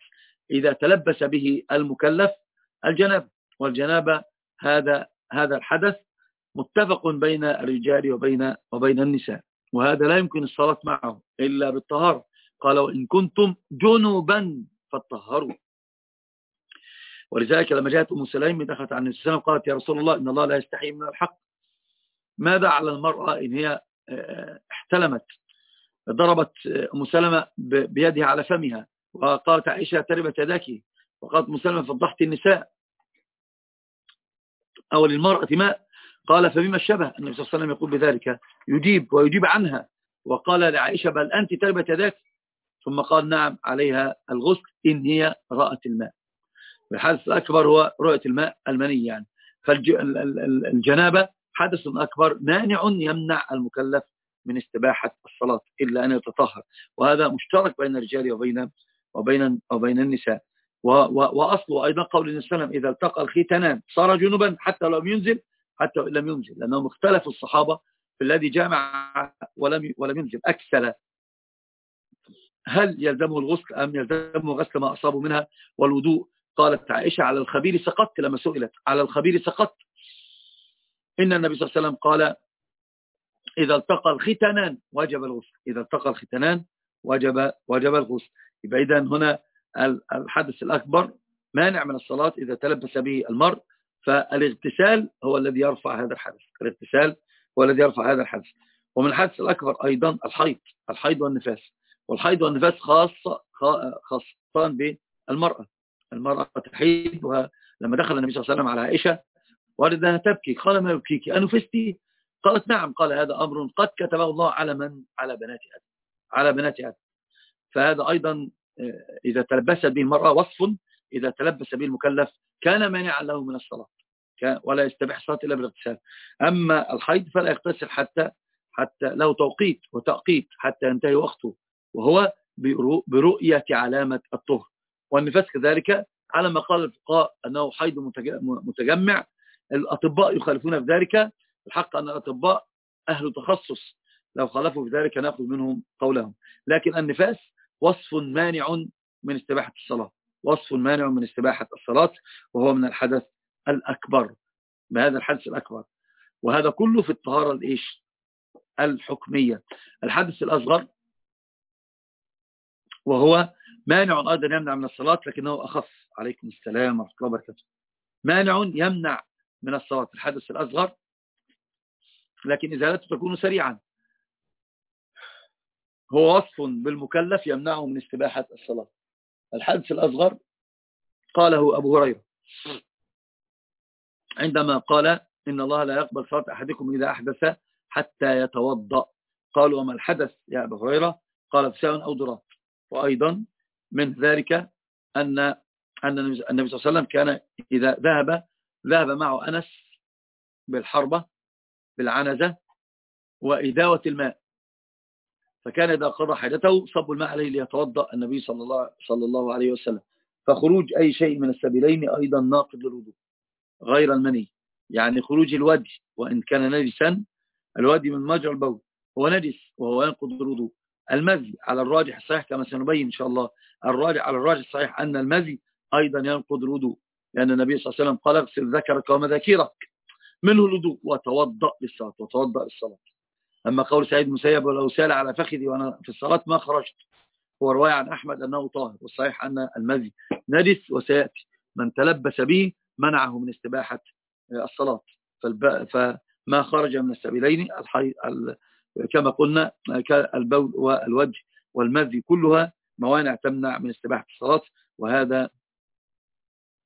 إذا تلبس به المكلف الجناب والجنابة هذا هذا الحدث متفق بين الرجال وبين وبين النساء وهذا لا يمكن الصلاة معه إلا بالطهارة. قال وإن كنتم جنوبا فطهروا ولذلك لما جاءت أم سليم دخلت عن النبي قالت يا رسول الله إن الله لا يستحي من الحق. ماذا على المرأة إن هي آه، احتلمت؟ ضربت أم سلمة بيدها على فمها وقالت عائشة تربت يداك. وقالت أم سلمة فضحت النساء. أو للمرأة ماء قال فبما الشبه؟ النبي صلى الله عليه وسلم يقول بذلك يجيب ويجيب عنها. وقال لعائشة بل أنت تربت يداك؟ ثم قال نعم عليها الغسل إن هي رأت الماء. الحدث الأكبر هو رؤية الماء المني يعني. فالجنابة حدث أكبر مانع يمنع المكلف من استباحة الصلاة إلا أن يتطهر. وهذا مشترك بين الرجال وبين وبين وبين النساء. وأصله أيضا قول النبي صلى الله عليه وسلم إذا التقى الختانان صار جنبا حتى لو ينزل حتى لم ينزل لأنهم اختلفوا الصحابة في الذي جامع ولم ولم ينزل. أكسل هل يلزمه الغسل أم يلزمه غسل ما أصابه منها؟ والوضوء. قالت عائشة على الخبير سقطت لما سئلت. على الخبير سقطت. إن النبي صلى الله عليه وسلم قال إذا التقى الختنان وجب الغسل. إذا التقى الختنان وجب وجب الغسل. يبقى إذا هنا الحدث الأكبر مانع من الصلاة إذا تلبس به المرء فالاغتسال هو الذي يرفع هذا الحدث. الاغتسال هو الذي يرفع هذا الحدث. ومن الحدث الأكبر أيضا الحيض الحيض والنفاس. والحيض والنفاس خاصة خاصة بالمرأة. المرأة تحيض ولما دخل النبي صلى الله عليه وسلم على عائشة والدها تبكي. قال ما يبكيك؟ أنفستي؟ قالت نعم قال هذا أمر قد كتبه الله على من؟ على بنات آدم على بنات آدم. فهذا أيضا آه، إذا تلبس به المرأة وصف إذا تلبس به المكلف كان مانعا له من الصلاة ولا يستبح الصلاة إلا بالاغتسال. أما الحيض فلا يغتسل حتى حتى له توقيت وتأقيت حتى ينتهي وقته وهو برؤية علامة الطهر. والنفاس كذلك على ما قال الفقهاء أنه حيض متجمع الأطباء يخالفون في ذلك الحق أن الأطباء أهل تخصص لو خالفوا في ذلك نأخذ منهم قولهم. لكن النفاس وصف مانع من استباحة الصلاة وصف مانع من استباحة الصلاة وهو من الحدث الأكبر بهذا الحدث الأكبر. وهذا كله في الطهارة الإيش؟ الحكمية. الحدث الأصغر وهو مانع أيضا يمنع من الصلاة لكنه أخف. عليكم السلام ورحمة الله وبركاته. مانع يمنع من الصلاة. الحدث الأصغر لكن إزالته تكون سريعا. هو وصف بالمكلف يمنعه من استباحة الصلاة. الحدث الأصغر قاله أبو هريرة. عندما قال إن الله لا يقبل صلاة أحدكم إذا أحدث حتى يتوضأ. قالوا وما الحدث يا أبو هريرة؟ قال فساء أو ضراب وأيضا من ذلك أن أن النبي صلى الله عليه وسلم كان إذا ذهب ذهب معه أنس بالحربة بالعنزة وإداوة الماء. فكان إذا قضى حاجته صب الماء عليه ليتوضأ النبي صلى الله, صلى الله عليه وسلم. فخروج أي شيء من السبيلين أيضا ناقض للوضوء غير المني. يعني خروج الوجه وإن كان نجسا الوادي من مجرى البول. هو نجس وهو ينقض الوضوء. المزي على الراجح الصحيح كما سنبين إن شاء الله الراجح على الراجح الصحيح أن المزي أيضا ينقض الوضوء. لأن النبي صلى الله عليه وسلم قال اغسل ذكرك ومذاكيرك. منه الوضوء وتوضأ للصلاة وتوضأ للصلاة. أما قول سعيد مسيب ولو سال على فخذي وأنا في الصلاة ما خرجت. هو رواية عن أحمد أنه طاهر والصحيح أن المزي نجس وسيأتي. من تلبس به منعه من استباحة الصلاة. فما خرج من السبيلين كما قلنا البول والوجه والمذي كلها موانع تمنع من استباحة الصلاة. وهذا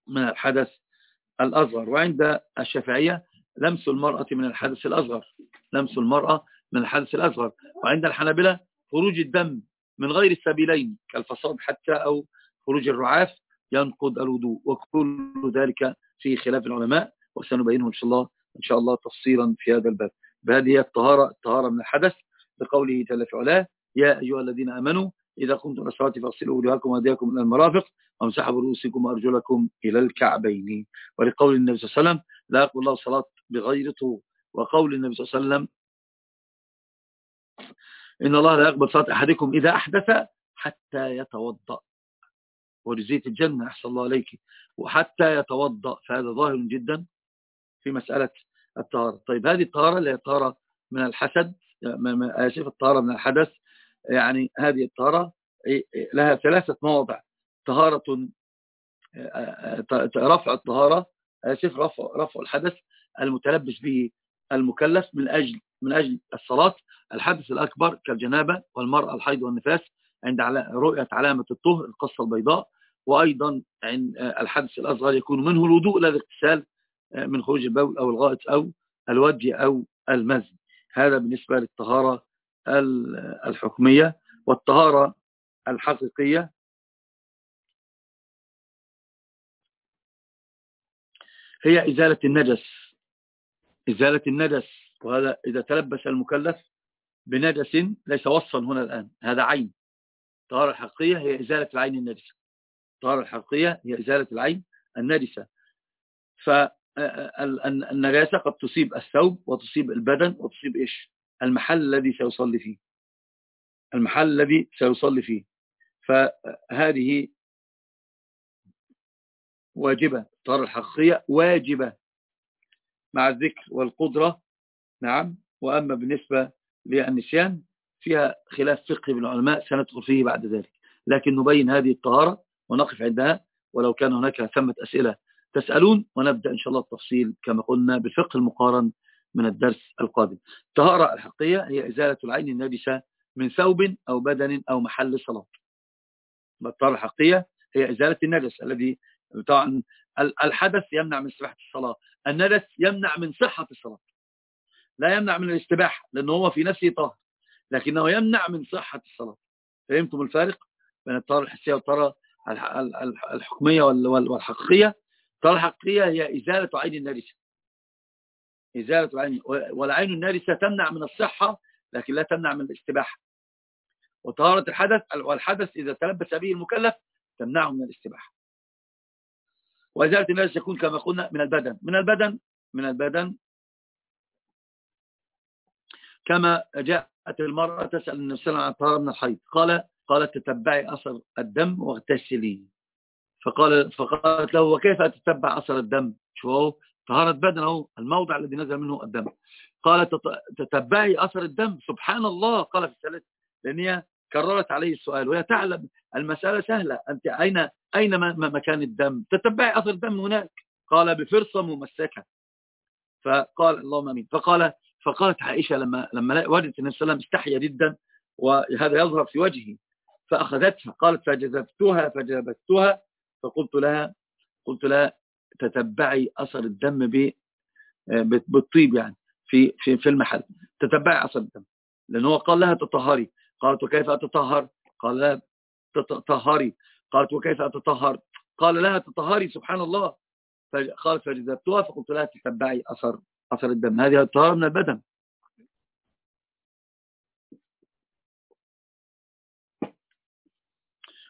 من الحدث الأصغر. وعند الشافعية لمس المرأة من الحدث الأصغر. لمس المرأة من الحدث الأصغر. وعند الحنابلة خروج الدم من غير السبيلين كالفصاد حتى أو خروج الرعاف ينقض الوضوء. وكل ذلك في خلاف العلماء وسنبينه إن شاء الله إن شاء الله تفصيلا في هذا الباب. بهذه هي الطهارة الطهارة من الحدث بقوله جل في علاه يا أيها الذين آمنوا إذا قمتم إلى الصلاة فاغسلوا وجوهكم وأيديكم إلى المرافق وامسحوا برؤوسكم وأرجلكم إلى الكعبين. ولقول النبي صلى الله عليه وسلم لا يقبل الله صلاة بغير طهور وقول النبي صلى الله عليه وسلم إن الله لا يقبل صلاة أحدكم إذا أحدث حتى يتوضأ. ورزيت الجنة أحسن الله عليك. وحتى يتوضأ. فهذا ظاهر جدا في مسألة الطهارة. طيب هذه الطهارة اللي هي الطهارة من الحسد آسف الطهارة من الحدث. يعني هذه الطهارة لها ثلاثة مواضع. طهارة رفع الطهارة. آسف رفع, رفع الحدث المتلبس به المكلف من أجل من أجل الصلاة الحدث الأكبر كالجنابة والمرأة الحيض والنفاس عند رؤية علامة الطهر القصة البيضاء وأيضا عند الحدث الأصغر يكون منه الوضوء لا الاغتسال من خروج البول أو الغائط أو الوجه أو المزي. هذا بالنسبة للطهارة الحكمية والطهارة الحقيقية. هي إزالة النجس. إزالة النجس وهذا إذا تلبس المكلف بنجس ليس وصفا هنا الآن هذا عين. الطهارة الحقيقية هي إزالة العين النجسة الطهارة الحقيقية هي إزالة العين النجسة فالنجاسة قد تصيب الثوب وتصيب البدن وتصيب إيش؟ المحل الذي سيصلي فيه. المحل الذي سيصلي فيه. فهذه واجبة. الطهارة الحقيقية واجبة. مع الذكر والقدرة نعم. وأما بالنسبة للنسيان فيها خلاف فقهي من العلماء سندخل فيه بعد ذلك. لكن نبين هذه الطهارة ونقف عندها ولو كان هناك ثمة أسئلة تسألون ونبدأ إن شاء الله التفصيل كما قلنا بالفقه المقارن من الدرس القادم. الطهارة الحقيقية هي إزالة العين النجسة من ثوب أو بدن أو محل صلاة. الطهارة الحقيقية هي إزالة النجس الذي طبعا الحدث يمنع من سباحة الصلاة. النجس يمنع من صحة الصلاة. لا يمنع من الاستباحة لأنه هو في نفسه طاهر لكنه يمنع من صحة الصلاة. فهمتم الفارق بين الطهارة الحسية والطهارة الحكمية والحقيقية؟ الطهارة الحقيقية هي إزالة عين النجسة إزالة العين والعين النارسة تمنع من الصحة لكن لا تمنع من الاستباحة. وطهارة الحدث والحدث إذا تلبس به المكلف تمنعه من الاستباحة. وإزالة النارس يكون كما قلنا من البدن. من البدن من البدن. كما جاءت المرأة تسأل النبي صلى الله عليه وسلم عن الطهارة من الحيض. قال قالت تتبعي أثر الدم واغتسلي. فقال فقالت له وكيف أتتبع أثر الدم؟ شو طهارة بدن أهو الموضع الذي نزل منه الدم. قال تتبعي أثر الدم؟ سبحان الله. قال في الثلاث لأن هي كررت عليه السؤال وهي تعلم المسألة سهلة أنت أين أين مكان الدم؟ تتبعي أثر الدم هناك. قال بفرصة ممسكة. فقال اللهم آمين. فقال فقالت عائشة لما لما وجدت النبي صلى الله عليه وسلم استحيا جدا وهذا يظهر في وجهه فأخذتها قالت فجذبتها فجذبتها فقلت لها قلت لها تتبعي أثر الدم بالطيب يعني في في في المحل. تتبعي أثر الدم. لأنه قال لها تطهري. قالت وكيف أتطهر؟ قال لها تطهري. قالت وكيف أتطهر؟ قال لها تطهري سبحان الله. قالت فجذبتها فقلت لها تتبعي أثر أثر الدم. هذه الطهارة من البدن.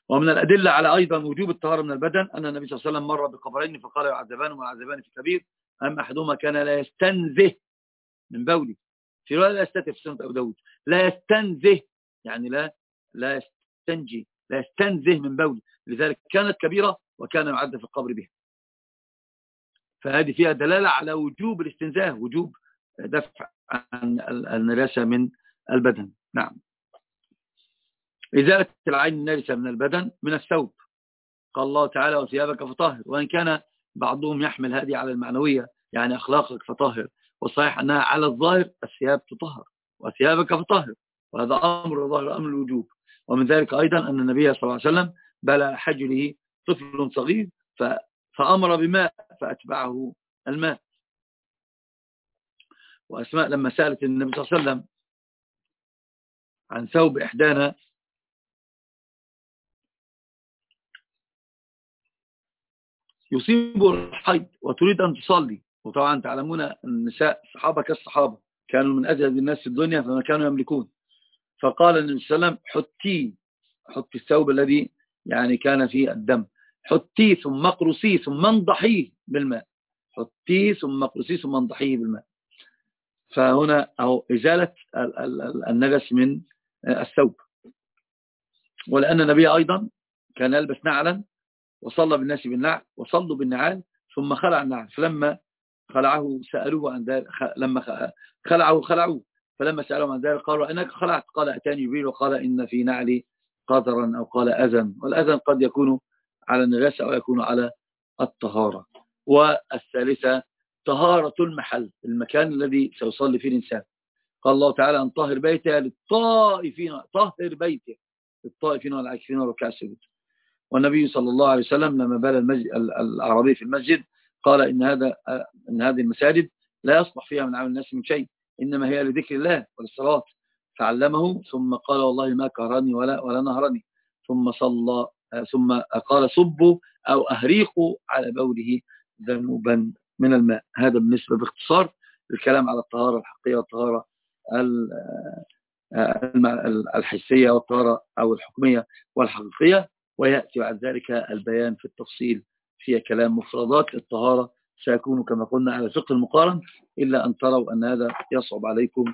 ومن الأدلة على أيضا وجوب الطهارة من البدن أن النبي صلى الله عليه وسلم مر بقبرين فقال يعذبان ويعذبان في كبير أما أحدهما كان لا يستنزه من بولي في رواية لا يستتف سنة أبو داود. لا يستنزه يعني لا لا يستنجي لا يستنزه من بولي لذلك كانت كبيرة وكان يعذب في القبر بها. فهذه فيها دلالة على وجوب الاستنزاه وجوب دفع عن النجاسة من البدن. نعم. إزالة العين النارسة من البدن من الثوب. قال الله تعالى وثيابك فطاهر وإن كان بعضهم يحمل هذه على المعنوية يعني أخلاقك فطاهر والصحيح أنها على الظاهر الثياب تطهر وثيابك فطاهر وهذا أمر ظاهر أمر الوجوب. ومن ذلك أيضا أن النبي صلى الله عليه وسلم بلى حجره طفل صغير فأمر بماء فأتبعه الماء. وأسماء لما سألت النبي صلى الله عليه وسلم عن ثوب إحدانا يصيب الحيض وتريد أن تصلي. وطبعا تعلمون النساء الصحابة كالصحابة كانوا من أجل الناس في الدنيا فما كانوا يملكون. فقال النبي صلى الله عليه وسلم حطي حطي الثوب الذي يعني كان فيه الدم. حطيه ثم اقرصيه ثم انضحيه بالماء. حطيه ثم اقرصيه ثم انضحيه بالماء. فهنا أو إزالة النجس من الثوب. ولأن النبي أيضا كان يلبس نعلا وصلى بالناس بالنعل وصلوا بالنعال ثم خلع النعل. فلما خلعه سألوه عن ذلك لما خلعه خلعوه. فلما سألوه عن ذلك قالوا إنك خلعت. قال أتاني جبريل وقال إن في نعلي قدرا أو قال أذن. والأذن قد يكون على النجاسة أو يكون على الطهارة. والثالثة طهارة المحل المكان الذي سيصلي فيه الإنسان. قال الله تعالى أن طهر بيته للطائفين طهر بيته للطائفين والعاكفين والركع السجود. والنبي صلى الله عليه وسلم لما بال المسجد العربي في المسجد قال إن هذا إن هذه المساجد لا يصلح فيها من عمل الناس من شيء. إنما هي لذكر الله وللصلاة فعلمه ثم قال والله ما كهرني ولا ولا نهرني. ثم صلى ثم قال صبوا أو أهريقوا على بوله ذنوبا من الماء. هذا بالنسبة باختصار الكلام على الطهارة الحقيقية والطهارة الحسية والطهارة أو الحكمية والحقيقية. ويأتي بعد ذلك البيان في التفصيل في كلام مفردات الطهارة سيكون كما قلنا على فقه المقارن إلا أن تروا أن هذا يصعب عليكم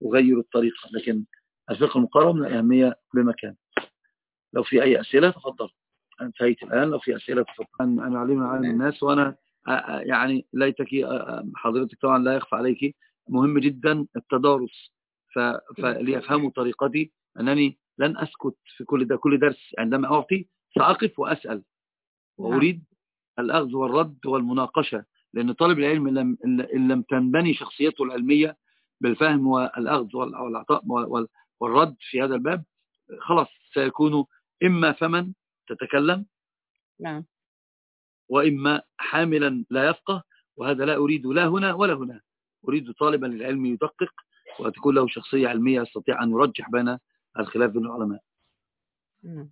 وغير الطريقة. لكن الفقه المقارن من الأهمية بمكان لو في أي أسئلة تفضل. انتهيت الآن. لو في أسئلة تفضل. أنا علمنا عن الناس وأنا يعني ليتك حضرتك طبعا لا يخفى عليك. مهم جدا التدارس. فليفهموا طريقتي. أنني لن أسكت في كل ده كل درس عندما أعطي. سأقف وأسأل. وأريد الأخذ والرد والمناقشة. لأن طالب العلم إن لم تنبني شخصيته العلمية بالفهم والأخذ والعطاء والرد في هذا الباب خلاص سيكون إما فمن تتكلم نعم. وإما حاملا لا يفقه وهذا لا أريد لا هنا ولا هنا. أريد طالبا للعلم يدقق وتكون له شخصية علمية يستطيع أن يرجح بين الخلاف بين العلماء. نعم.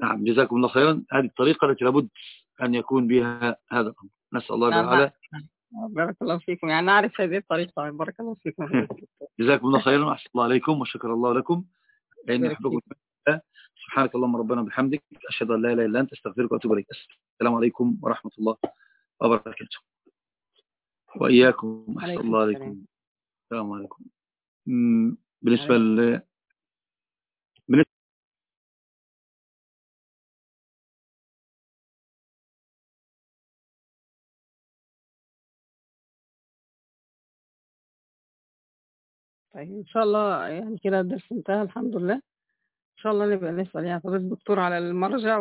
نعم جزاكم الله خيرا. هذه الطريقة التي لابد أن يكون بها هذا الأمر. نسأل الله. تعالى بارك الله فيكم. يعني نعرف هذه الطريقة. بارك الله فيكم. جزاكم الله خيرا وأحسن الله عليكم وشكر الله لكم. في الله. سبحانك اللهم ربنا بحمدك أشهد أن لا إله إلا أنت أستغفرك وأتوب إليك. السلام عليكم ورحمة الله وبركاته. وإياكم. أحسن الله. عليكم. السلام. عليكم. بالنسبة طيب إن شاء الله يعني كده الدرس انتهى الحمد لله. إن شاء الله نبقى نسأل يعني فضيلة الدكتور على المرجع